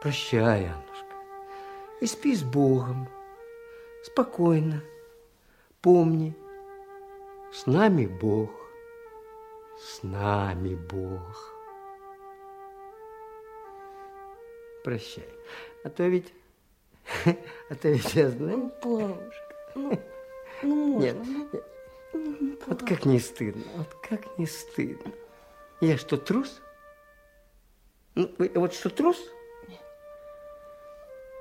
Прощай, Аннушка. И спи с Богом. Спокойно. Помни, с нами Бог. С нами Бог. Прощай. А то ведь... А то ведь я знаю... Бабушка, ну, ну можно, Нет, ну, нет. ну, Вот как не стыдно, вот как не стыдно. Я что, трус? Ну, вот что, трус?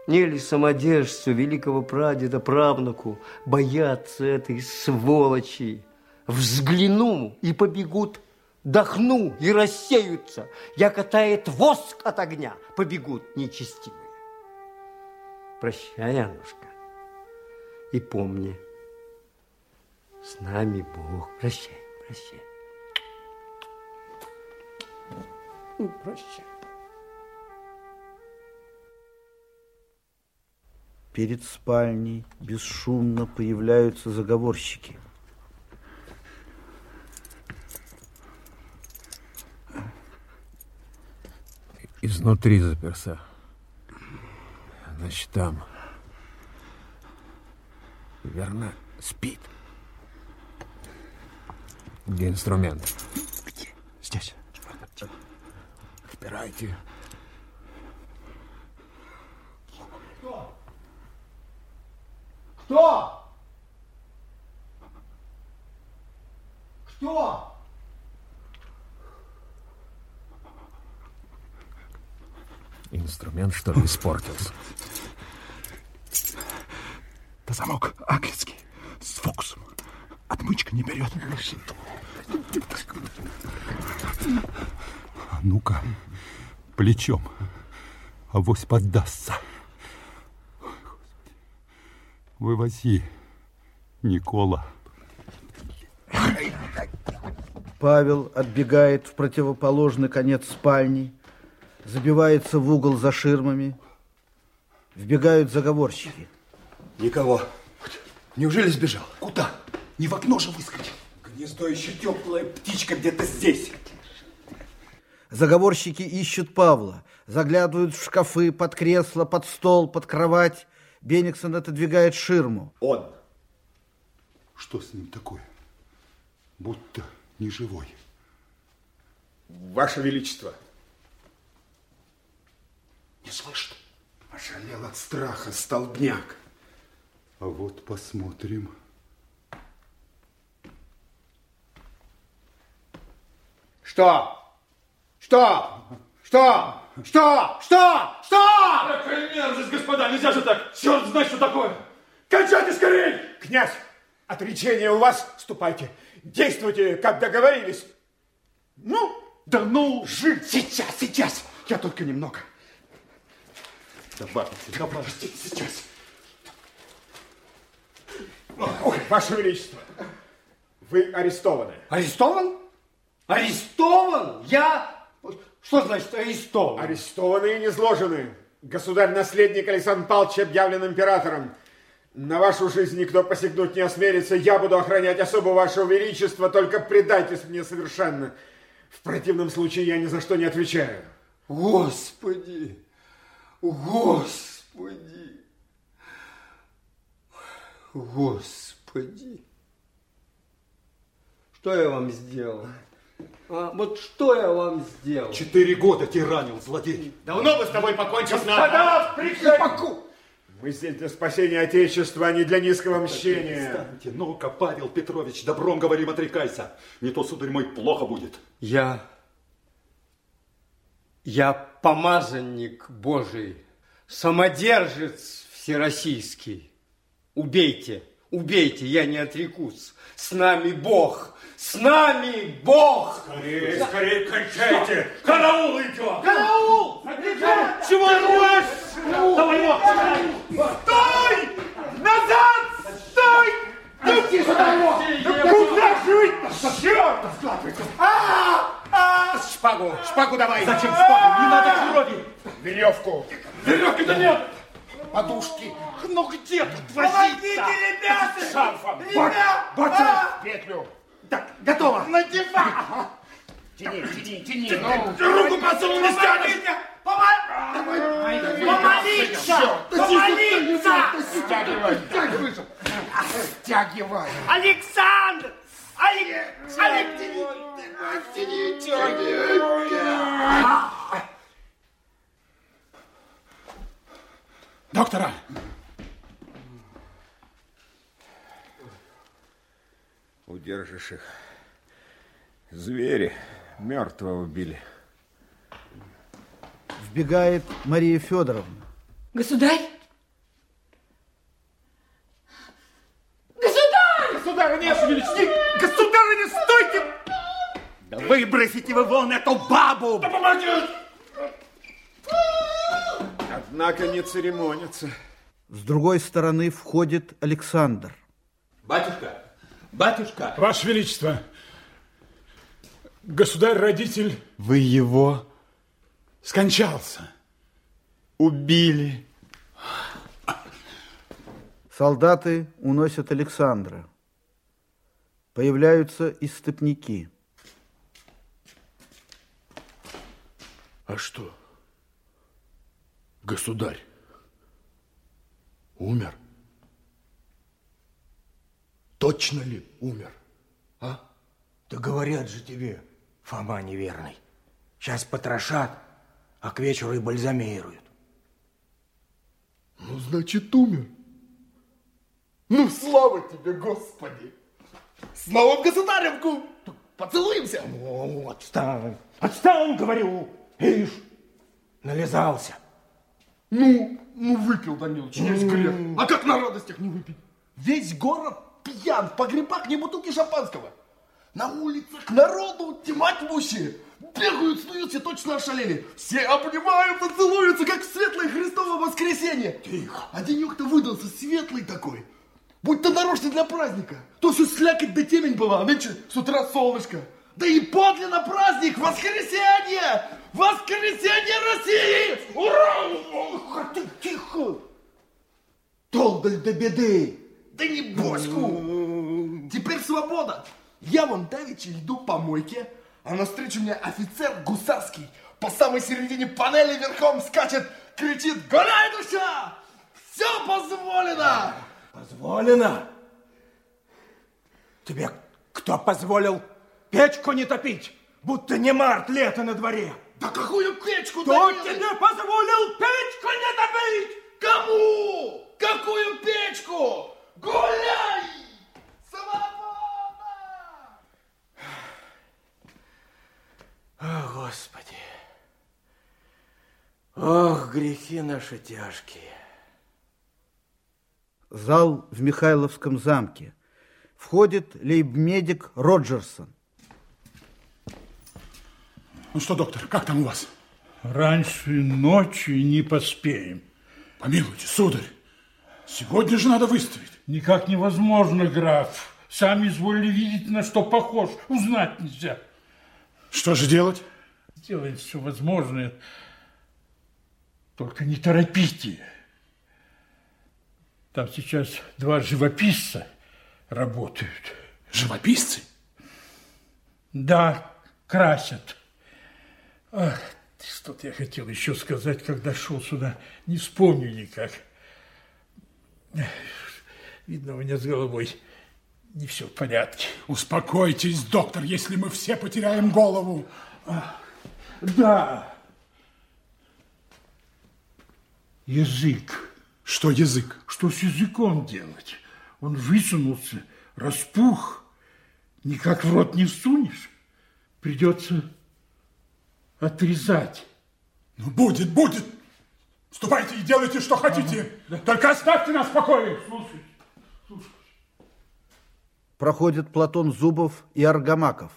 Не ли самодержцу великого прадеда правнуку бояться этой сволочи? Взгляну и побегут, дохну и рассеются. Я катает воск от огня, побегут нечестивые. Прощай, Аннушка, и помни, с нами Бог. Прощай, прощай. Ну, Прощай. Перед спальней бесшумно появляются заговорщики. Изнутри заперся. Значит, там. Верно, спит. Где инструмент? Где? Здесь. Отпирайте. Кто? Кто? Инструмент, что ли, испортился? Да замок английский. С фокусом. Отмычка не берет. А ну-ка, плечом. Авось поддастся. Вывози, Никола. Павел отбегает в противоположный конец спальни, забивается в угол за ширмами. Вбегают заговорщики. Никого. Неужели сбежал? Куда? Не в окно же выскочил. Гнездо еще теплая птичка где-то здесь. Заговорщики ищут Павла, заглядывают в шкафы, под кресло, под стол, под кровать. Бениксон отодвигает ширму. Он. Что с ним такое? Будто не живой. Ваше Величество. Не слышит. Ошалел от страха столбняк. А вот посмотрим. Что? Что? Что? Что? Что? Что? Господа! Нельзя же так! Черт знает, что такое! Кончайте скорей! Князь, отречение у вас. Ступайте. Действуйте, как договорились. Ну, Да ну! жить сейчас, сейчас. Я только немного. Добавьте, добавьте. Сейчас. Ой, Ваше Величество, вы арестованы. Арестован? Арестован? Я? Что значит арестован? Арестованы и не изложены. Государь-наследник Александр Павлович объявлен императором. На вашу жизнь никто посягнуть не осмелится. Я буду охранять особо вашего величества, только предайтесь мне совершенно. В противном случае я ни за что не отвечаю. Господи! Господи! Господи! Что я вам сделал? А, вот что я вам сделал? Четыре года тиранил злодей. Давно бы с тобой покончил Господа, прекрати! Мы здесь для спасения Отечества, а не для низкого мщения. Станьте, ну-ка, Павел Петрович, добром говорим, отрекайся. Не то, сударь мой, плохо будет. Я... Я помазанник Божий, самодержец всероссийский. Убейте, убейте, я не отрекусь. С нами Бог, с нами Бог! Скорее, скорее кончайте! Караул идет! Караул! Чего рвешь? Давай его! Стой! Назад! Стой! Пусти сюда его! Куда жить-то? Черт! А! А! Шпагу, шпагу давай! Зачем шпагу? Не надо крови! Веревку! Веревки-то нет! Подушки! Ну где тут Помогите, возиться? ребята! Шарфом! Ребята! Баца! Петлю! Так, готово! Надевай! Тяни, тяни, тяни! Ну, Руку подсунул, не стянешь! Давай! Стягивай! Стягивай! Александр! Доктора! Удержишь их. Звери мертвого убили. Вбегает Мария Федоровна. Государь? Государь! Сударыня, ваше величество! Государыня, стойте! Да выбросите вы вон эту бабу! Да помогите! Однако не церемонятся. С другой стороны входит Александр. Батюшка! Батюшка! Ваше величество, государь-родитель Вы его скончался. убили. Солдаты уносят Александра. Появляются истопники. А что? Государь умер? Точно ли умер? А? Да говорят же тебе, Фома неверный. Сейчас потрошат, а к вечеру и бальзамируют. Ну, значит, умер. Ну, слава тебе, Господи! С новым государем, ку! Поцелуемся! О, отстань, отстань, говорю! Ишь, нализался. Ну, ну, выпил, Данилович, есть грех. А как на радостях не выпить? Весь город пьян, в погребах не бутылки шампанского. На улицах народу тьма тьмущая. Бегают, снуются, точно ошалели. Все обнимаются, целуются, как в светлое Христово воскресенье. Тихо. А денек-то выдался светлый такой. Будь-то нарочно для праздника. То все слякоть да темень была, а нынче с утра солнышко. Да и подлинно праздник, воскресенье! Воскресенье России! Ура! Ох, ты тихо! Толдаль до беды! Да не бочку! Теперь свобода! Я вон давеча иду по мойке, а навстречу мне офицер гусарский по самой середине панели верхом скачет, кричит «Гуляй, душа! Все позволено!» Позволено? Тебе кто позволил печку не топить? Будто не март, лето на дворе. Да какую печку, Кто Данилыч? тебе позволил печку не топить? Кому? Какую печку? Гуляй! Свобода! О, Господи! Ох, грехи наши тяжкие. Зал в Михайловском замке. Входит лейб-медик Роджерсон. Ну что, доктор, как там у вас? Раньше ночи не поспеем. Помилуйте, сударь, сегодня же надо выставить. Никак невозможно, граф. Сами изволили видеть, на что похож. Узнать нельзя. Что же делать? Делает все возможное. Только не торопите. Там сейчас два живописца работают. Живописцы? Да, красят. Ах, что-то я хотел еще сказать, когда шел сюда. Не вспомню никак. Видно, у меня с головой не все в порядке. Успокойтесь, доктор, если мы все потеряем голову. Да. Язык. Что язык? Что с языком делать? Он высунулся, распух. Никак в рот не всунешь. Придется отрезать. Ну, будет, будет. Ступайте и делайте, что хотите. Только оставьте нас в покое. Слушай, Проходят Платон Зубов и Аргамаков.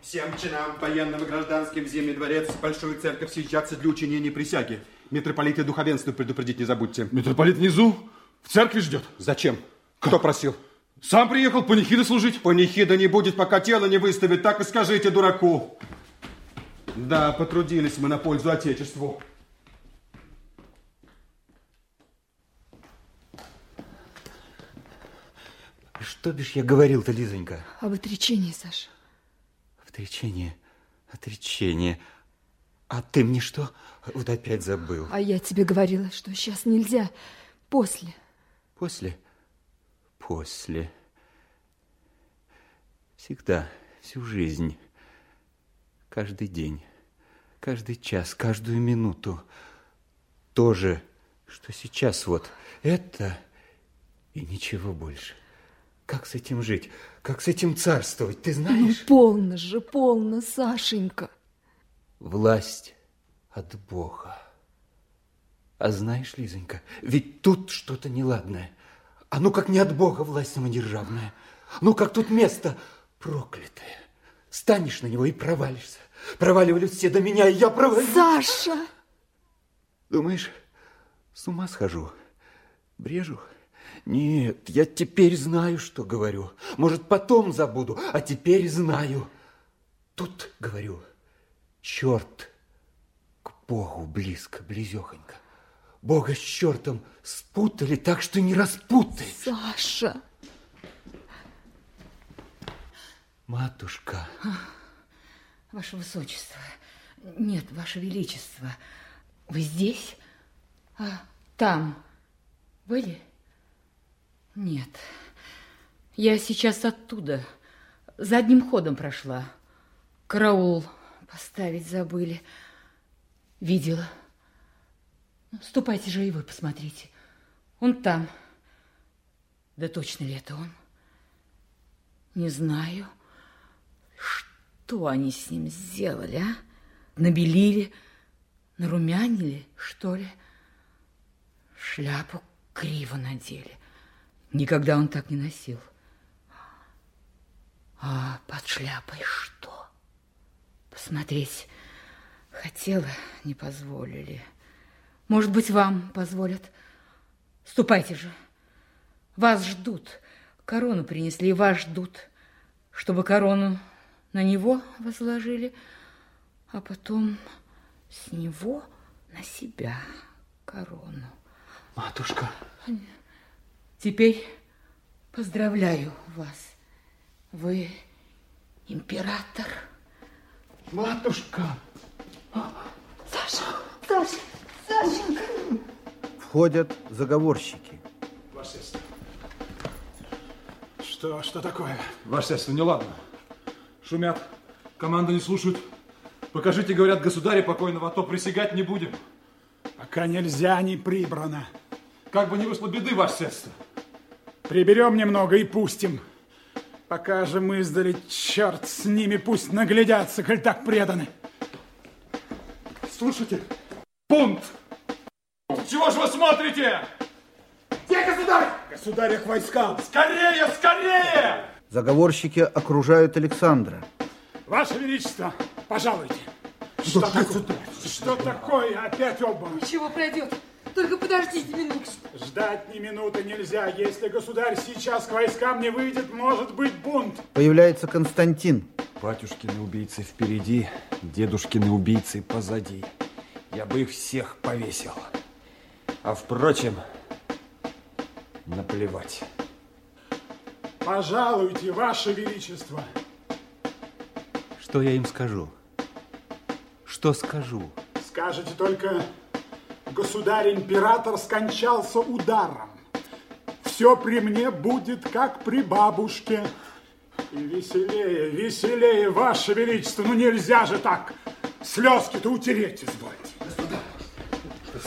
Всем чинам, военным и гражданским, в Зимний дворец, в Большую церковь съезжаться для учинения присяги. Митрополиты духовенства предупредить не забудьте. Митрополит внизу в церкви ждет. Зачем? Кто просил? Сам приехал панихиды служить. Панихида не будет, пока тело не выставит, так и скажите дураку. Да, потрудились мы на пользу Отечеству. Что бишь я говорил-то, Лизонька? Об отречении, Саша. Отречение, отречение. А ты мне что? Вот опять забыл. А я тебе говорила, что сейчас нельзя. После. После? После. Всегда, всю жизнь, каждый день, каждый час, каждую минуту. То же, что сейчас вот. Это и ничего больше. Как с этим жить? Как с этим царствовать? Ты знаешь? Ну, полно же, полно, Сашенька. Власть от Бога. А знаешь, Лизонька, ведь тут что-то неладное. А ну как не от Бога власть самодержавная. Ну как тут место проклятое. Станешь на него и провалишься. Проваливались все до меня, и я провалюсь. Саша! Думаешь, с ума схожу? Брежу? Нет, я теперь знаю, что говорю. Может, потом забуду, а теперь знаю. Тут, говорю, черт к Богу близко, близехонько. Бога с чертом спутали так, что не распутаешь. Саша! Матушка. Ваше Высочество. Нет, Ваше Величество. Вы здесь? А там были? Нет. Я сейчас оттуда. Задним ходом прошла. Караул поставить забыли. Видела. Ну, ступайте же и вы посмотрите. Он там. Да точно ли это он? Не знаю. Что они с ним сделали, а? Набелили, нарумянили, что ли? Шляпу криво надели. Никогда он так не носил. А под шляпой что? Посмотреть хотела, не позволили. Может быть, вам позволят. Ступайте же. Вас ждут. Корону принесли, и вас ждут, чтобы корону на него возложили, а потом с него на себя корону. Матушка. Теперь поздравляю вас. Вы император. Матушка. Саша, Саша, Сашенька. Входят заговорщики. Ваше сестра. Что, что такое? Ваше сестра, неладно. Шумят, команду не слушают. Покажите, говорят, государя покойного, а то присягать не будем. Пока нельзя, не прибрано. Как бы не вышло беды, ваше сестра. Приберем немного и пустим. Пока же мы издали, черт с ними, пусть наглядятся, коль так преданы. Слушайте, пункт! Чего же вы смотрите? Где государь? Государя к войскам. Скорее, скорее! Заговорщики окружают Александра. Ваше Величество, пожалуйте. Что, такое? Что такое? Опять оба. Ничего пройдет. Только подождите минутку. Ждать ни минуты нельзя. Если государь сейчас к войскам не выйдет, может быть бунт. Появляется Константин. Батюшкины убийцы впереди, дедушкины убийцы позади. Я бы их всех повесил. А впрочем, наплевать. Пожалуйте, Ваше Величество. Что я им скажу? Что скажу? Скажете только, государь-император скончался ударом. Все при мне будет, как при бабушке. И веселее, веселее, Ваше Величество. Ну нельзя же так. Слезки-то утереть извольте. Господа,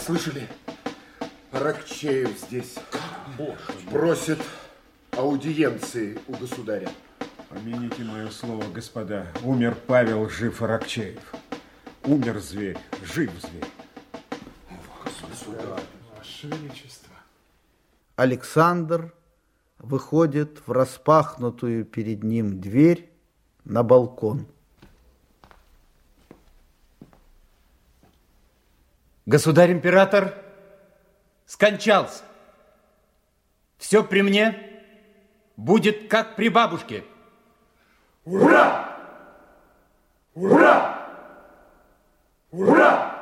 слышали? Рокчеев здесь. Просит аудиенции у государя. Помяните мое слово, господа. Умер Павел, жив Аракчеев. Умер зверь, жив зверь. Ваше Величество. Александр выходит в распахнутую перед ним дверь на балкон. Государь-император скончался. Все при мне будет как при бабушке. Ура! Ура! Ура!